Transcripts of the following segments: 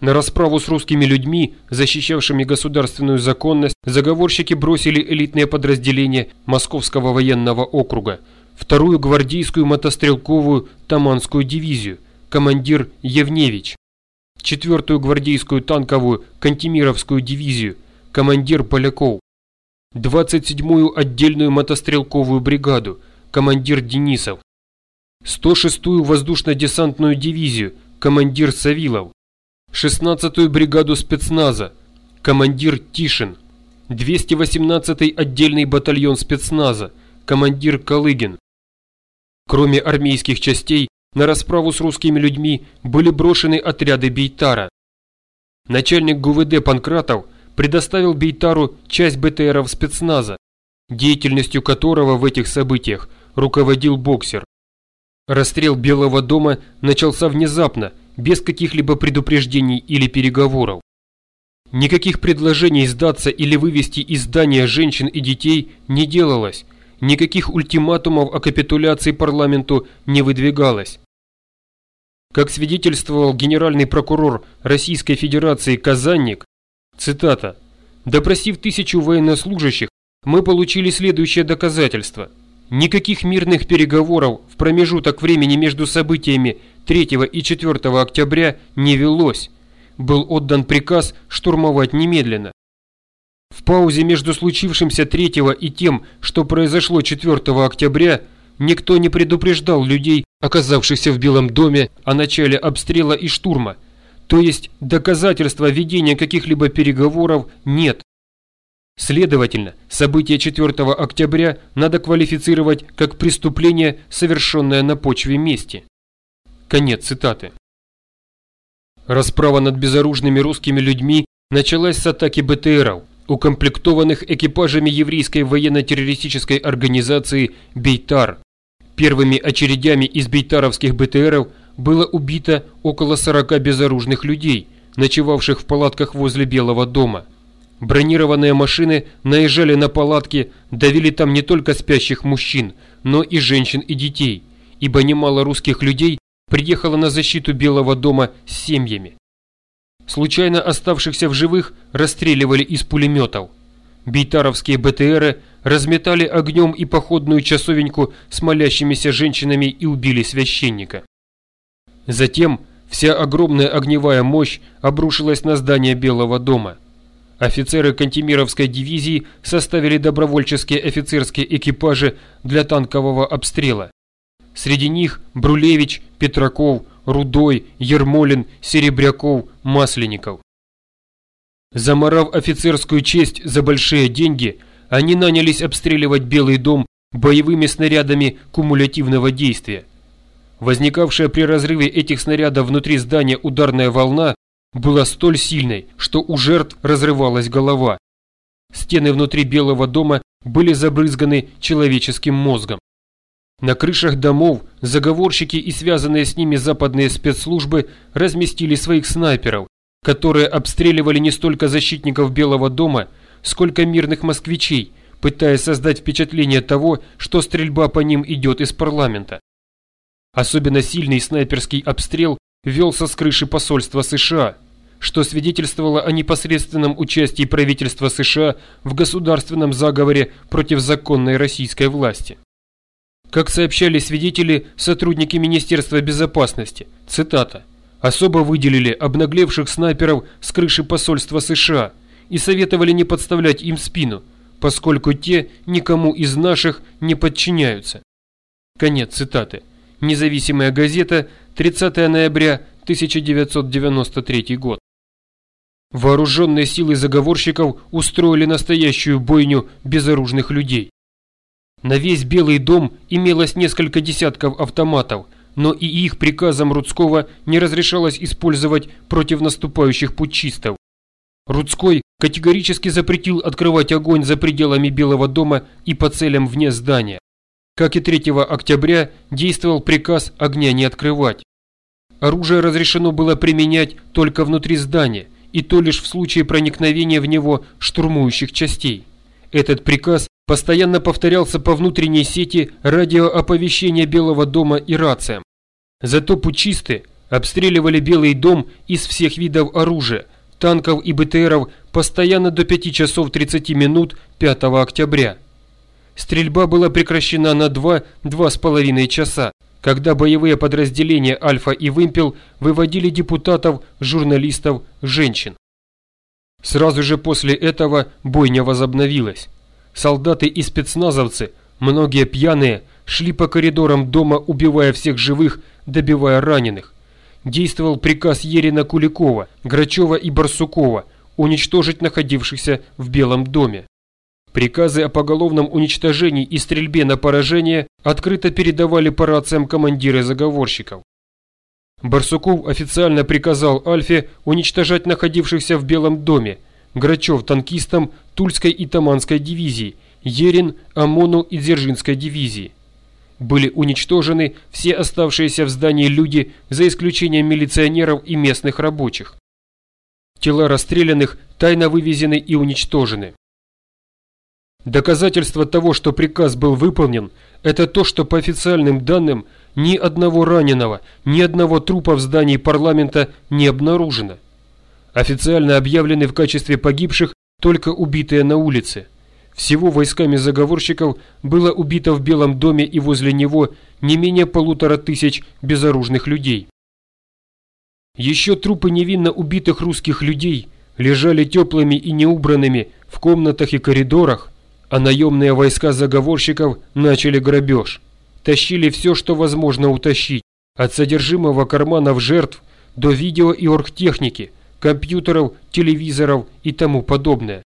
На расправу с русскими людьми, защищавшими государственную законность, заговорщики бросили элитные подразделения Московского военного округа, вторую гвардейскую мотострелковую Таманскую дивизию, командир Евневич, четвертую гвардейскую танковую Кантемировскую дивизию, командир Поляков, 27-ю отдельную мотострелковую бригаду, командир Денисов, 106-ю воздушно-десантную дивизию, командир Савилов, 16-ю бригаду спецназа, командир Тишин, 218-й отдельный батальон спецназа, командир Калыгин. Кроме армейских частей, на расправу с русскими людьми были брошены отряды Бейтара. Начальник ГУВД Панкратов предоставил Бейтару часть БТРов спецназа, деятельностью которого в этих событиях руководил боксер. Расстрел Белого дома начался внезапно, без каких-либо предупреждений или переговоров. Никаких предложений сдаться или вывести из здания женщин и детей не делалось, никаких ультиматумов о капитуляции парламенту не выдвигалось. Как свидетельствовал генеральный прокурор Российской Федерации Казанник, цитата, «Допросив тысячу военнослужащих, мы получили следующее доказательство. Никаких мирных переговоров в промежуток времени между событиями 3 и 4 октября не велось. Был отдан приказ штурмовать немедленно. В паузе между случившимся 3 и тем, что произошло 4 октября, никто не предупреждал людей, оказавшихся в Белом доме, о начале обстрела и штурма. То есть доказательства ведения каких-либо переговоров нет. Следовательно, событие 4 октября надо квалифицировать как преступление, совершенное на почве мести. Конец цитаты. Расправа над безоружными русскими людьми началась с атаки БТРов, укомплектованных экипажами еврейской военно-террористической организации «Бейтар». Первыми очередями из бейтаровских БТРов было убито около 40 безоружных людей, ночевавших в палатках возле Белого дома. Бронированные машины наезжали на палатки, давили там не только спящих мужчин, но и женщин и детей, ибо немало русских людей приехала на защиту Белого дома с семьями. Случайно оставшихся в живых расстреливали из пулеметов. Бейтаровские БТРы разметали огнем и походную часовеньку с молящимися женщинами и убили священника. Затем вся огромная огневая мощь обрушилась на здание Белого дома. Офицеры Кантемировской дивизии составили добровольческие офицерские экипажи для танкового обстрела. Среди них Брулевич, Петраков, Рудой, Ермолин, Серебряков, Масленников. Заморав офицерскую честь за большие деньги, они нанялись обстреливать Белый дом боевыми снарядами кумулятивного действия. Возникавшая при разрыве этих снарядов внутри здания ударная волна была столь сильной, что у жертв разрывалась голова. Стены внутри Белого дома были забрызганы человеческим мозгом. На крышах домов заговорщики и связанные с ними западные спецслужбы разместили своих снайперов, которые обстреливали не столько защитников Белого дома, сколько мирных москвичей, пытаясь создать впечатление того, что стрельба по ним идет из парламента. Особенно сильный снайперский обстрел велся с крыши посольства США, что свидетельствовало о непосредственном участии правительства США в государственном заговоре против законной российской власти. Как сообщали свидетели, сотрудники Министерства безопасности, цитата, особо выделили обнаглевших снайперов с крыши посольства США и советовали не подставлять им спину, поскольку те никому из наших не подчиняются. Конец цитаты. Независимая газета, 30 ноября 1993 год. Вооруженные силы заговорщиков устроили настоящую бойню безоружных людей. На весь Белый дом имелось несколько десятков автоматов, но и их приказом Рудского не разрешалось использовать против наступающих путчистов. Рудской категорически запретил открывать огонь за пределами Белого дома и по целям вне здания. Как и 3 октября действовал приказ огня не открывать. Оружие разрешено было применять только внутри здания, и то лишь в случае проникновения в него штурмующих частей. Этот приказ постоянно повторялся по внутренней сети радиооповещения Белого дома и рациям. Зато пучисты, обстреливали Белый дом из всех видов оружия, танков и БТРов постоянно до 5 часов 30 минут 5 октября. Стрельба была прекращена на 2-2,5 часа, когда боевые подразделения «Альфа» и «Вымпел» выводили депутатов, журналистов, женщин. Сразу же после этого бойня возобновилась. Солдаты и спецназовцы, многие пьяные, шли по коридорам дома, убивая всех живых, добивая раненых. Действовал приказ Ерина Куликова, Грачева и Барсукова уничтожить находившихся в Белом доме. Приказы о поголовном уничтожении и стрельбе на поражение открыто передавали по рациям командиры заговорщиков. Барсуков официально приказал Альфе уничтожать находившихся в Белом доме, Грачев танкистам Тульской и Таманской дивизии, Ерин, ОМОНу и Дзержинской дивизии. Были уничтожены все оставшиеся в здании люди, за исключением милиционеров и местных рабочих. Тела расстрелянных тайно вывезены и уничтожены. Доказательство того, что приказ был выполнен, это то, что по официальным данным ни одного раненого, ни одного трупа в здании парламента не обнаружено. Официально объявлены в качестве погибших только убитые на улице. Всего войсками заговорщиков было убито в Белом доме и возле него не менее полутора тысяч безоружных людей. Еще трупы невинно убитых русских людей лежали теплыми и неубранными в комнатах и коридорах, а наемные войска заговорщиков начали грабеж. Тащили все, что возможно утащить, от содержимого карманов жертв до видео и оргтехники, компьютеров, телевизоров и тому подобное.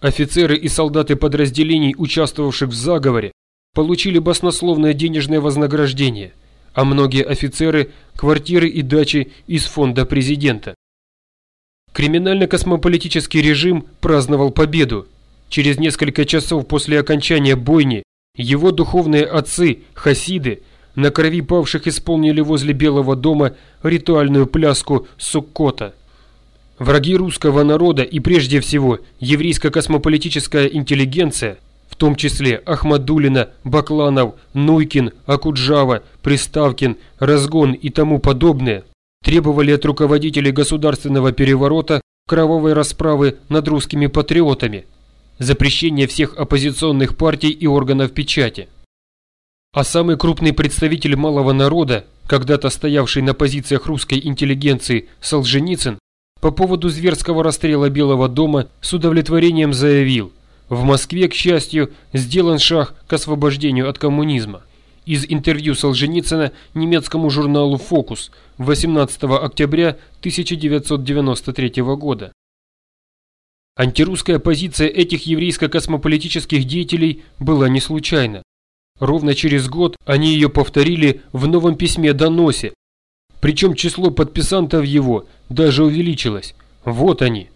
Офицеры и солдаты подразделений, участвовавших в заговоре, получили баснословное денежное вознаграждение, а многие офицеры – квартиры и дачи из фонда президента. Криминально-космополитический режим праздновал победу, Через несколько часов после окончания бойни его духовные отцы, хасиды, на крови павших исполнили возле Белого дома ритуальную пляску Суккота. Враги русского народа и прежде всего еврейско-космополитическая интеллигенция, в том числе Ахмадулина, Бакланов, Нуйкин, Акуджава, Приставкин, Разгон и тому подобное, требовали от руководителей государственного переворота кровавой расправы над русскими патриотами – запрещение всех оппозиционных партий и органов печати. А самый крупный представитель малого народа, когда-то стоявший на позициях русской интеллигенции Солженицын, по поводу зверского расстрела Белого дома с удовлетворением заявил, в Москве, к счастью, сделан шаг к освобождению от коммунизма. Из интервью Солженицына немецкому журналу «Фокус» 18 октября 1993 года. Антирусская позиция этих еврейско-космополитических деятелей была не случайна. Ровно через год они ее повторили в новом письме-доносе. Причем число подписантов его даже увеличилось. Вот они.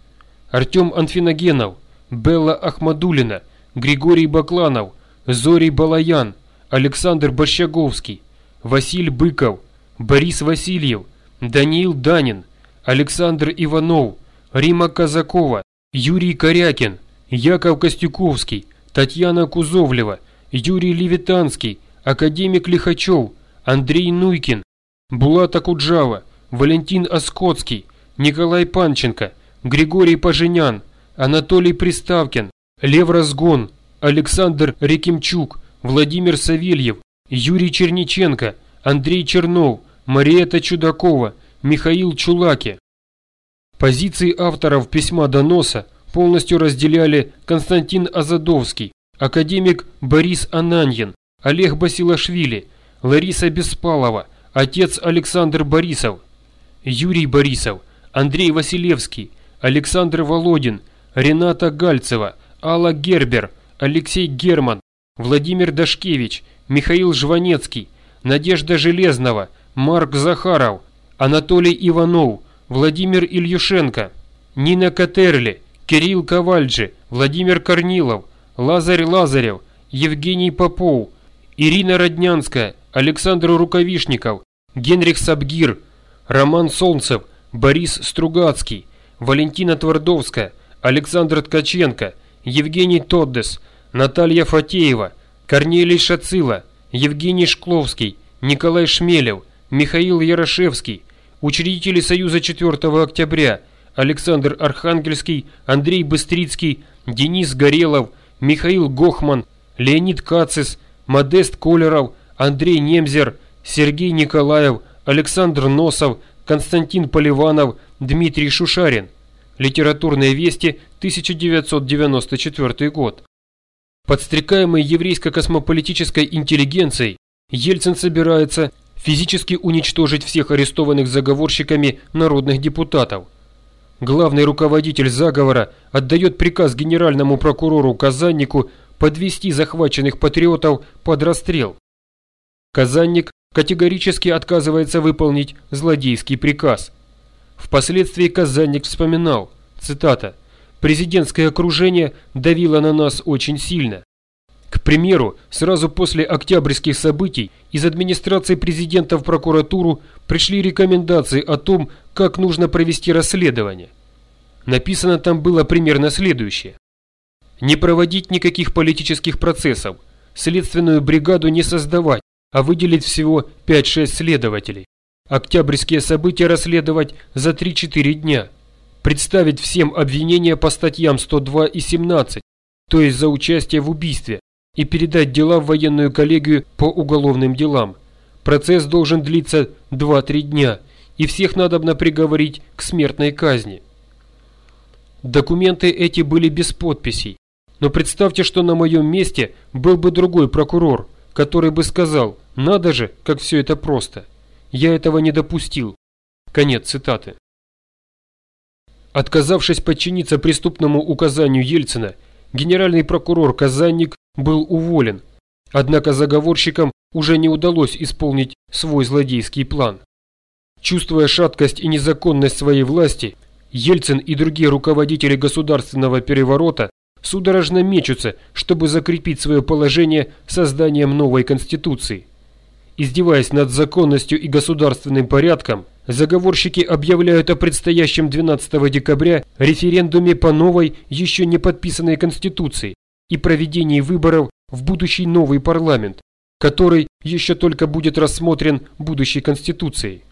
Артем Анфиногенов, Белла Ахмадулина, Григорий Бакланов, Зорий Балаян, Александр Борщаговский, Василь Быков, Борис Васильев, Даниил Данин, Александр Иванов, Рима Казакова, Юрий Корякин, Яков Костюковский, Татьяна Кузовлева, Юрий Левитанский, академик Лихачев, Андрей Нуйкин, Булат Акуджава, Валентин Оскотский, Николай Панченко, Григорий Поженян, Анатолий Приставкин, Лев Разгон, Александр Рекимчук, Владимир Савельев, Юрий Черниченко, Андрей Чернов, Мариэта Чудакова, Михаил Чулаки. Позиции авторов письма-доноса полностью разделяли Константин Азадовский, академик Борис Ананьин, Олег Басилашвили, Лариса Беспалова, отец Александр Борисов, Юрий Борисов, Андрей Василевский, Александр Володин, Рената Гальцева, Алла Гербер, Алексей Герман, Владимир Дашкевич, Михаил Жванецкий, Надежда Железнова, Марк Захаров, Анатолий Иванов, Владимир Ильюшенко, Нина Катерли, Кирилл Ковальджи, Владимир Корнилов, Лазарь Лазарев, Евгений Попов, Ирина Роднянская, Александр Рукавишников, Генрих Сабгир, Роман Солнцев, Борис Стругацкий, Валентина Твардовская, Александр Ткаченко, Евгений Тоддес, Наталья Фатеева, Корнелий Шацила, Евгений Шкловский, Николай Шмелев, Михаил Ярошевский, учредители Союза 4 октября Александр Архангельский, Андрей Быстрицкий, Денис Горелов, Михаил Гохман, Леонид Кацис, Модест Колеров, Андрей Немзер, Сергей Николаев, Александр Носов, Константин Поливанов, Дмитрий Шушарин. Литературные вести, 1994 год. Подстрекаемый еврейско-космополитической интеллигенцией, Ельцин собирается физически уничтожить всех арестованных заговорщиками народных депутатов. Главный руководитель заговора отдает приказ генеральному прокурору Казаннику подвести захваченных патриотов под расстрел. Казанник категорически отказывается выполнить злодейский приказ. Впоследствии Казанник вспоминал, цитата, «Президентское окружение давило на нас очень сильно. К примеру, сразу после октябрьских событий из администрации президента в прокуратуру пришли рекомендации о том, как нужно провести расследование. Написано там было примерно следующее. Не проводить никаких политических процессов, следственную бригаду не создавать, а выделить всего 5-6 следователей. Октябрьские события расследовать за 3-4 дня. Представить всем обвинения по статьям 102 и 17, то есть за участие в убийстве, и передать дела в военную коллегию по уголовным делам. Процесс должен длиться 2-3 дня, и всех надобно приговорить к смертной казни. Документы эти были без подписей. Но представьте, что на моем месте был бы другой прокурор, который бы сказал «Надо же, как все это просто». Я этого не допустил. Конец цитаты. Отказавшись подчиниться преступному указанию Ельцина, генеральный прокурор Казанник был уволен, однако заговорщикам уже не удалось исполнить свой злодейский план. Чувствуя шаткость и незаконность своей власти, Ельцин и другие руководители государственного переворота судорожно мечутся, чтобы закрепить свое положение созданием новой конституции. Издеваясь над законностью и государственным порядком, заговорщики объявляют о предстоящем 12 декабря референдуме по новой, еще не подписанной конституции, и проведении выборов в будущий новый парламент, который еще только будет рассмотрен будущей Конституцией.